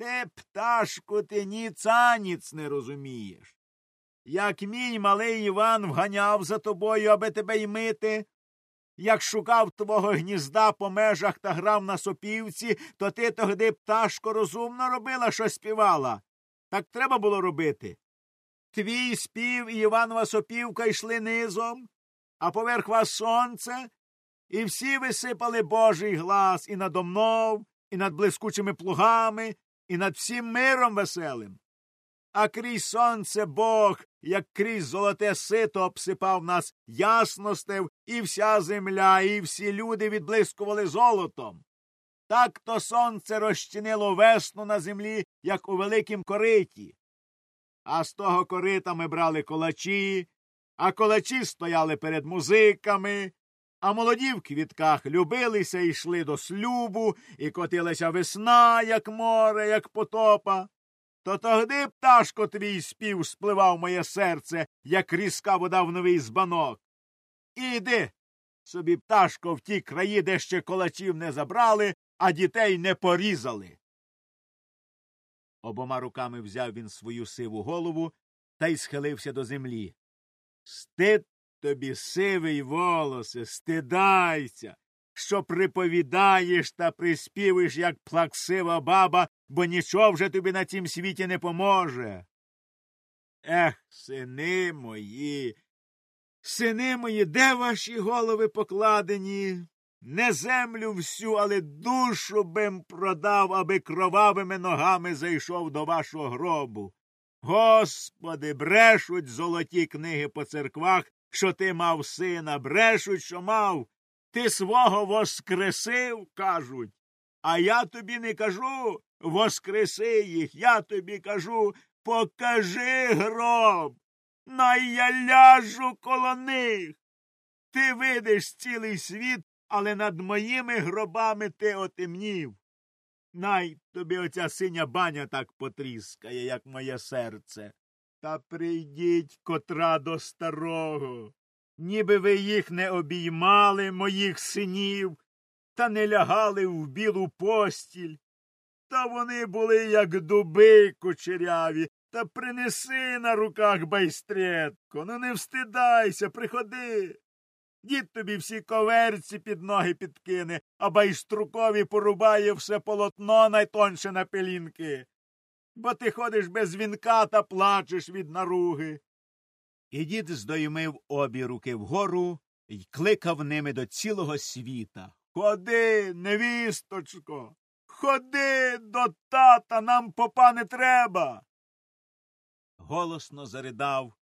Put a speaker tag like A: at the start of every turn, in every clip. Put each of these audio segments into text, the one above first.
A: Ти, пташку, ти ніцаніць не розумієш. Як мій малий Іван вганяв за тобою, аби тебе й мити, як шукав твого гнізда по межах та грав на сопівці, то ти тогди пташко розумно робила, що співала. Так треба було робити. Твій спів і Іванова сопівка йшли низом, а поверх вас сонце, і всі висипали Божий глас і над мною, і над блискучими плугами, і над всім миром веселим. А крізь сонце Бог, як крізь золоте сито, обсипав нас ясностев, і вся земля, і всі люди відблискували золотом. Так то сонце розчинило весну на землі, як у великім кориті. А з того корита ми брали колачі, а колачі стояли перед музиками, а молоді в квітках любилися йшли до слюбу, і котилася весна, як море, як потопа. То тогди, пташко, твій спів спливав моє серце, як різка вода в новий збанок. Іди собі, пташко, в ті краї, де ще колачів не забрали, а дітей не порізали. Обома руками взяв він свою сиву голову та й схилився до землі. Стид тобі, сивий волосе, стидайся, що приповідаєш та приспівуєш, як плаксива баба, бо нічого вже тобі на цім світі не поможе. Ех, сини мої, сини мої, де ваші голови покладені? Не землю всю, але душу бим продав, аби кровавими ногами зайшов до вашого гробу. Господи, брешуть золоті книги по церквах, що ти мав сина, брешуть, що мав. Ти свого воскресив, кажуть. А я тобі не кажу воскреси їх, я тобі кажу покажи гроб. Най ляжу коло них. Ти видиш цілий світ, але над моїми гробами ти отемнів. Най тобі оця синя баня так потріскає, як моє серце. Та прийдіть котра до старого. Ніби ви їх не обіймали, моїх синів, та не лягали в білу постіль. Та вони були, як дуби кучеряві, та принеси на руках байстретко. Ну не встидайся, приходи. Дід тобі всі коверці під ноги підкине, а байструкові порубає все полотно найтонше на пелінки. Бо ти ходиш без вінка та плачеш від наруги. І дід здоймив обі руки вгору і кликав ними до цілого світа. Ходи, невісточко, ходи до тата, нам попа не треба. Голосно заридав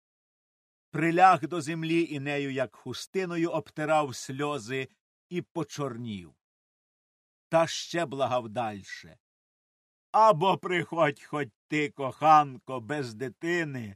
A: приляг до землі і нею, як хустиною, обтирав сльози і почорнів. Та ще благав дальше. Або приходь хоть ти, коханко, без дитини,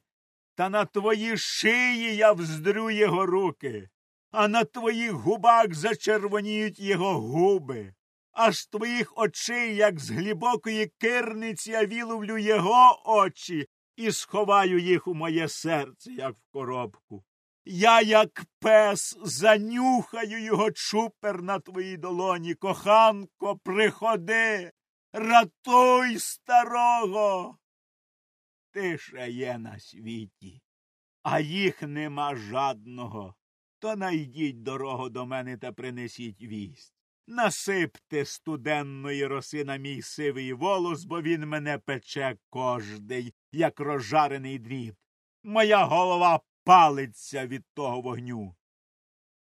A: та на твої шиї я вздрю його руки, а на твоїх губах зачервоніють його губи, а з твоїх очей, як з глибокої кирниці, я віловлю його очі, і сховаю їх у моє серце, як в коробку. Я, як пес, занюхаю його чупер на твоїй долоні. Коханко, приходи, ратуй старого. Тиша є на світі, а їх нема жадного. То найдіть дорогу до мене та принесіть вість. Насипте студенної роси на мій сивий волос, бо він мене пече кожний, як розжарений дріт. Моя голова палиться від того вогню.